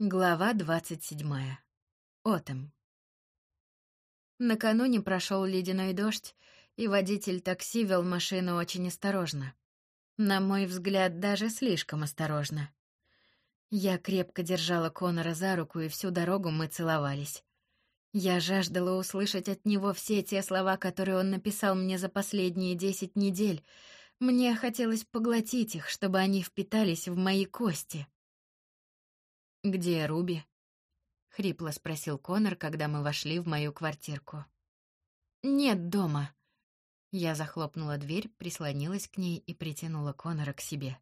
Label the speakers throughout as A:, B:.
A: Глава двадцать седьмая. Отом. Накануне прошел ледяной дождь, и водитель такси вел машину очень осторожно. На мой взгляд, даже слишком осторожно. Я крепко держала Конора за руку, и всю дорогу мы целовались. Я жаждала услышать от него все те слова, которые он написал мне за последние десять недель. Мне хотелось поглотить их, чтобы они впитались в мои кости. «Где Руби?» — хрипло спросил Конор, когда мы вошли в мою квартирку. «Нет дома». Я захлопнула дверь, прислонилась к ней и притянула Конора к себе.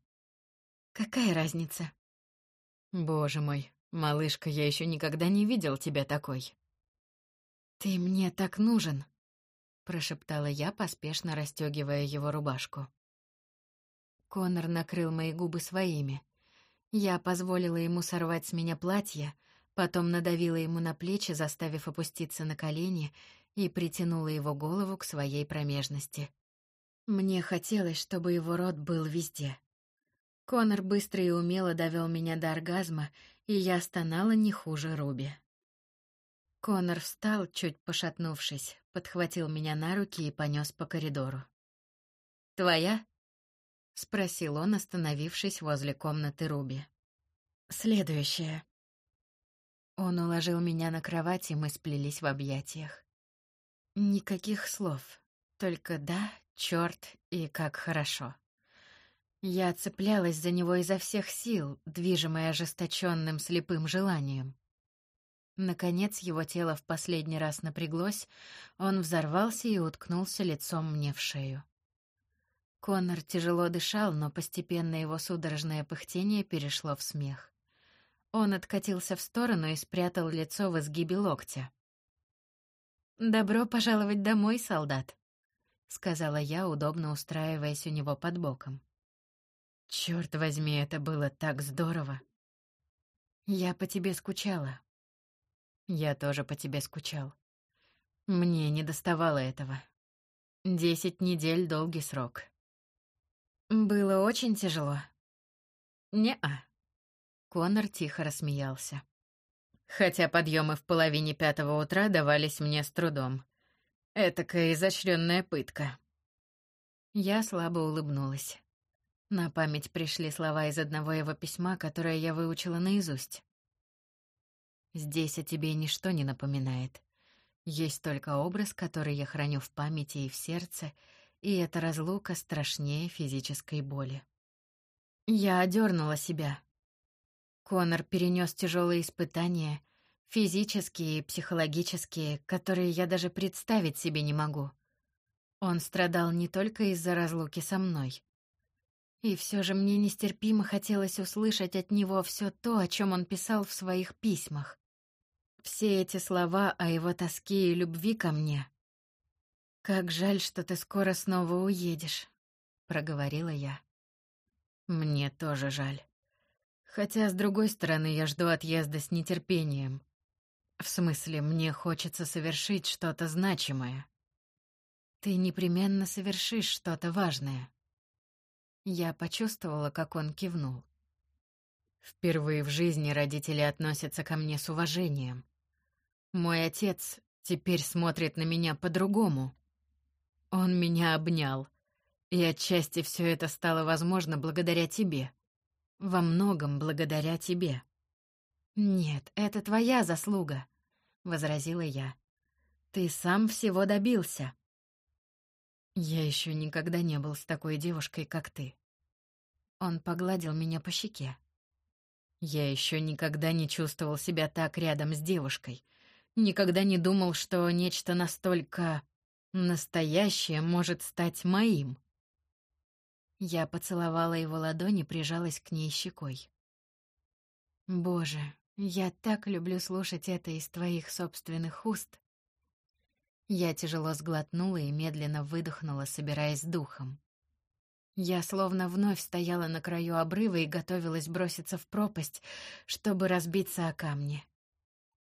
A: «Какая разница?» «Боже мой, малышка, я еще никогда не видел тебя такой». «Ты мне так нужен», — прошептала я, поспешно расстегивая его рубашку. Конор накрыл мои губы своими — я позволила ему сорвать с меня платье, потом надавила ему на плечи, заставив опуститься на колени, и притянула его голову к своей промежности. Мне хотелось, чтобы его рот был везде. Конор быстро и умело довел меня до оргазма, и я стонала не хуже Руби. Конор встал, чуть пошатнувшись, подхватил меня на руки и понес по коридору. «Твоя?» — спросил он, остановившись возле комнаты Руби. «Следующее». Он уложил меня на кровать, и мы сплелись в объятиях. Никаких слов, только «да», «чёрт» и «как хорошо». Я цеплялась за него изо всех сил, движимая ожесточенным слепым желанием. Наконец его тело в последний раз напряглось, он взорвался и уткнулся лицом мне в шею. Коннор тяжело дышал, но постепенно его судорожное пыхтение перешло в смех. Он откатился в сторону и спрятал лицо в изгибе локтя. «Добро пожаловать домой, солдат», — сказала я, удобно устраиваясь у него под боком. «Чёрт возьми, это было так здорово!» «Я по тебе скучала». «Я тоже по тебе скучал. Мне не доставало этого. Десять недель — долгий срок. Было очень тяжело. Не-а. Конор тихо рассмеялся. Хотя подъемы в половине пятого утра давались мне с трудом. Этакая изощренная пытка. Я слабо улыбнулась. На память пришли слова из одного его письма, которое я выучила наизусть. «Здесь о тебе ничто не напоминает. Есть только образ, который я храню в памяти и в сердце, и эта разлука страшнее физической боли. Я одернула себя. Конор перенес тяжелые испытания, физические и психологические, которые я даже представить себе не могу. Он страдал не только из-за разлуки со мной. И все же мне нестерпимо хотелось услышать от него все то, о чем он писал в своих письмах. Все эти слова о его тоске и любви ко мне «Как жаль, что ты скоро снова уедешь», — проговорила я. «Мне тоже жаль. Хотя, с другой стороны, я жду отъезда с нетерпением. В смысле, мне хочется совершить что-то значимое. Ты непременно совершишь что-то важное». Я почувствовала, как он кивнул. Впервые в жизни родители относятся ко мне с уважением. Мой отец теперь смотрит на меня по-другому. Он меня обнял. И отчасти все это стало возможно благодаря тебе. Во многом благодаря тебе. Нет, это твоя заслуга, возразила я. Ты сам всего добился. Я еще никогда не был с такой девушкой, как ты. Он погладил меня по щеке. Я еще никогда не чувствовал себя так рядом с девушкой. Никогда не думал, что нечто настолько Настоящее может стать моим. Я поцеловала его ладони, и прижалась к ней щекой. Боже, я так люблю слушать это из твоих собственных уст. Я тяжело сглотнула и медленно выдохнула, собираясь духом. Я словно вновь стояла на краю обрыва и готовилась броситься в пропасть, чтобы разбиться о камни.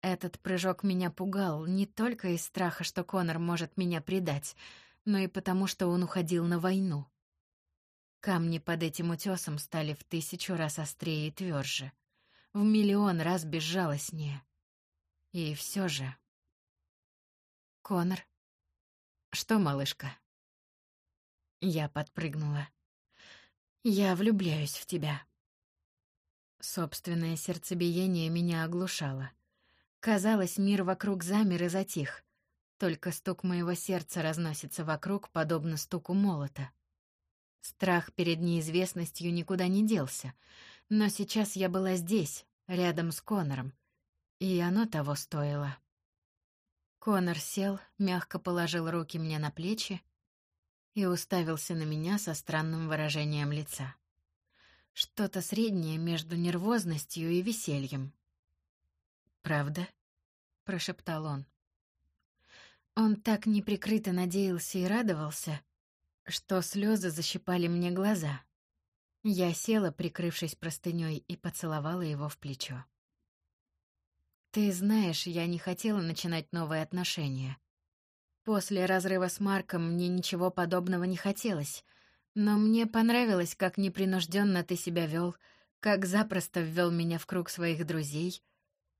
A: Этот прыжок меня пугал не только из страха, что Конор может меня предать, но и потому, что он уходил на войну. Камни под этим утесом стали в тысячу раз острее и тверже. в миллион раз безжалостнее. И все же... Конор. Что, малышка? Я подпрыгнула. Я влюбляюсь в тебя. Собственное сердцебиение меня оглушало. Казалось, мир вокруг замер и затих. Только стук моего сердца разносится вокруг, подобно стуку молота. Страх перед неизвестностью никуда не делся, но сейчас я была здесь, рядом с Конором, и оно того стоило. Конор сел, мягко положил руки мне на плечи и уставился на меня со странным выражением лица. Что-то среднее между нервозностью и весельем. «Правда?» — прошептал он. Он так неприкрыто надеялся и радовался, что слезы защипали мне глаза. Я села, прикрывшись простыней, и поцеловала его в плечо. «Ты знаешь, я не хотела начинать новые отношения. После разрыва с Марком мне ничего подобного не хотелось, но мне понравилось, как непринужденно ты себя вел, как запросто ввел меня в круг своих друзей —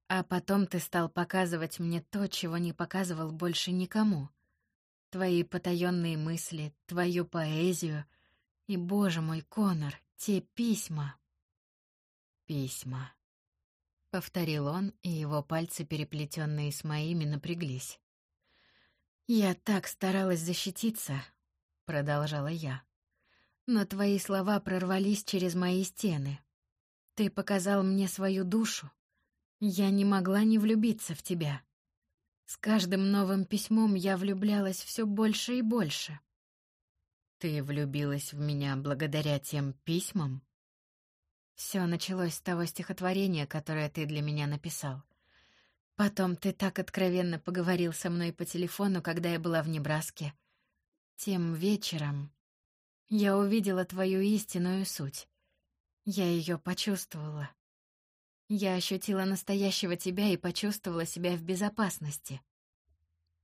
A: а потом ты стал показывать мне то, чего не показывал больше никому. Твои потаенные мысли, твою поэзию и, боже мой, Конор, те письма. Письма. Повторил он, и его пальцы, переплетенные с моими, напряглись. «Я так старалась защититься», — продолжала я. «Но твои слова прорвались через мои стены. Ты показал мне свою душу, я не могла не влюбиться в тебя. С каждым новым письмом я влюблялась все больше и больше. Ты влюбилась в меня благодаря тем письмам? Все началось с того стихотворения, которое ты для меня написал. Потом ты так откровенно поговорил со мной по телефону, когда я была в Небраске. Тем вечером я увидела твою истинную суть. Я ее почувствовала. Я ощутила настоящего тебя и почувствовала себя в безопасности.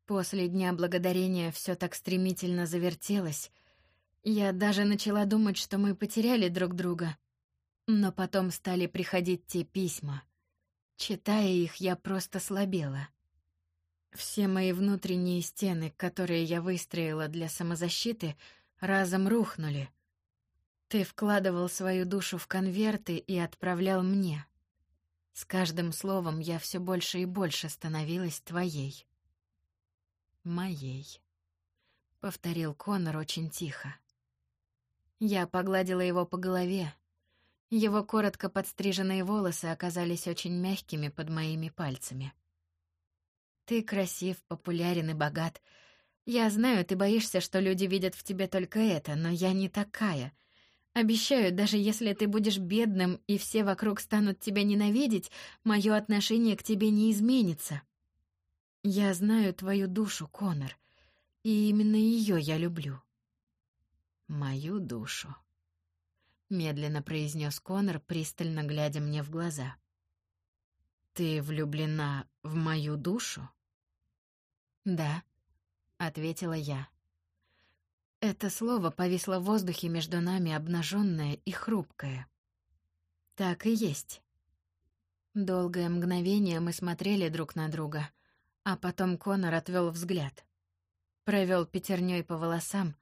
A: После Дня Благодарения все так стремительно завертелось. Я даже начала думать, что мы потеряли друг друга. Но потом стали приходить те письма. Читая их, я просто слабела. Все мои внутренние стены, которые я выстроила для самозащиты, разом рухнули. Ты вкладывал свою душу в конверты и отправлял мне. С каждым словом я все больше и больше становилась твоей. Моей. Повторил Конор очень тихо. Я погладила его по голове. Его коротко подстриженные волосы оказались очень мягкими под моими пальцами. Ты красив, популярен и богат. Я знаю, ты боишься, что люди видят в тебе только это, но я не такая — Обещаю, даже если ты будешь бедным и все вокруг станут тебя ненавидеть, мое отношение к тебе не изменится. Я знаю твою душу, Конор, и именно ее я люблю. Мою душу, медленно произнес Конор, пристально глядя мне в глаза. Ты влюблена в мою душу? Да, ответила я. Это слово повисло в воздухе между нами обнаженное и хрупкое. Так и есть. Долгое мгновение мы смотрели друг на друга, а потом Конор отвел взгляд. Провел пятерней по волосам,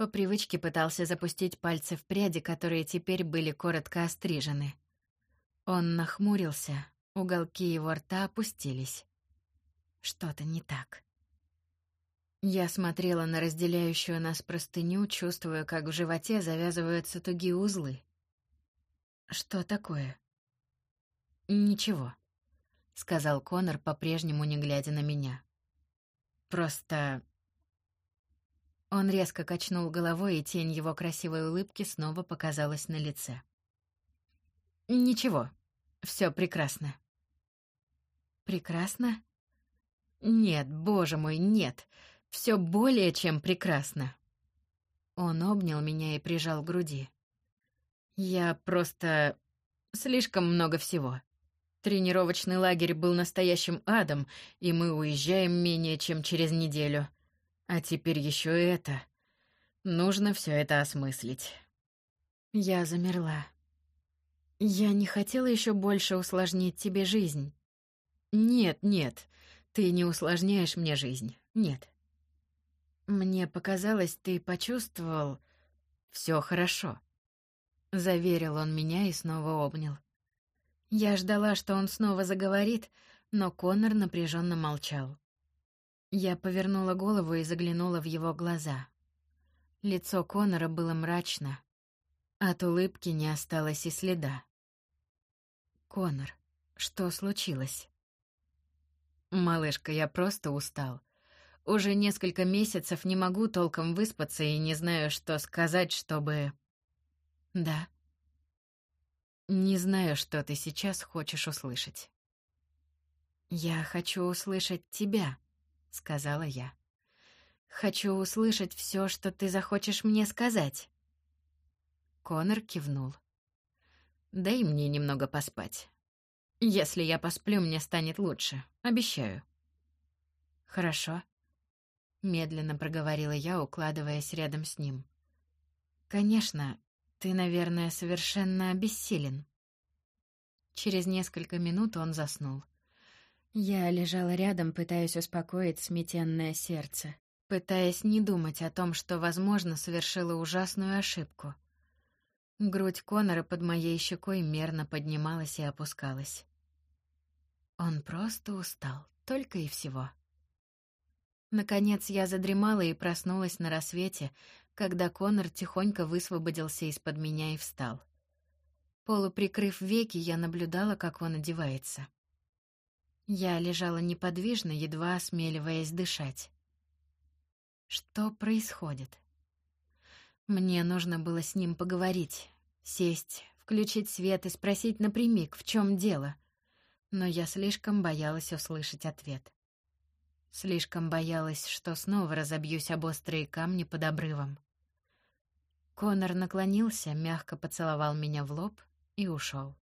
A: по привычке пытался запустить пальцы в пряди, которые теперь были коротко острижены. Он нахмурился, уголки его рта опустились. Что-то не так. Я смотрела на разделяющую нас простыню, чувствуя, как в животе завязываются тугие узлы. Что такое? Ничего, сказал Конор, по-прежнему не глядя на меня. Просто Он резко качнул головой, и тень его красивой улыбки снова показалась на лице. Ничего. все прекрасно. Прекрасно? Нет, боже мой, нет все более чем прекрасно. Он обнял меня и прижал к груди. Я просто... слишком много всего. Тренировочный лагерь был настоящим адом, и мы уезжаем менее чем через неделю. А теперь еще это. Нужно все это осмыслить. Я замерла. Я не хотела еще больше усложнить тебе жизнь.
B: Нет, нет, ты не усложняешь мне жизнь. Нет.
A: Мне показалось, ты почувствовал...
B: Все хорошо. Заверил он меня и снова обнял.
A: Я ждала, что он снова заговорит, но Коннор напряженно молчал. Я повернула голову и заглянула в его глаза. Лицо Коннора было мрачно. От улыбки не осталось и следа. «Коннор, что случилось?»
B: «Малышка, я просто устал. Уже несколько месяцев не могу толком выспаться и не знаю, что сказать, чтобы...»
A: «Да».
B: «Не знаю, что ты сейчас хочешь услышать».
A: «Я хочу услышать тебя», — сказала я. «Хочу услышать все, что ты захочешь мне сказать».
B: Конор кивнул. «Дай мне немного поспать. Если я посплю, мне станет лучше, обещаю».
A: «Хорошо», — медленно проговорила я, укладываясь рядом с ним. «Конечно, ты, наверное, совершенно обессилен». Через несколько минут он заснул. Я лежала рядом, пытаясь успокоить сметенное сердце, пытаясь не думать о том, что, возможно, совершила ужасную ошибку. Грудь Конора под моей щекой мерно поднималась и опускалась. Он просто устал, только и всего. Наконец я задремала и проснулась на рассвете, когда Конор тихонько высвободился из-под меня и встал. Полуприкрыв веки, я наблюдала, как он одевается. Я лежала неподвижно, едва осмеливаясь дышать. Что происходит? Мне нужно было с ним поговорить, сесть, включить свет и спросить напрямик, в чем дело. Но я слишком боялась услышать ответ. Слишком боялась, что снова разобьюсь об острые камни под обрывом. Конор наклонился, мягко поцеловал меня в лоб и ушел.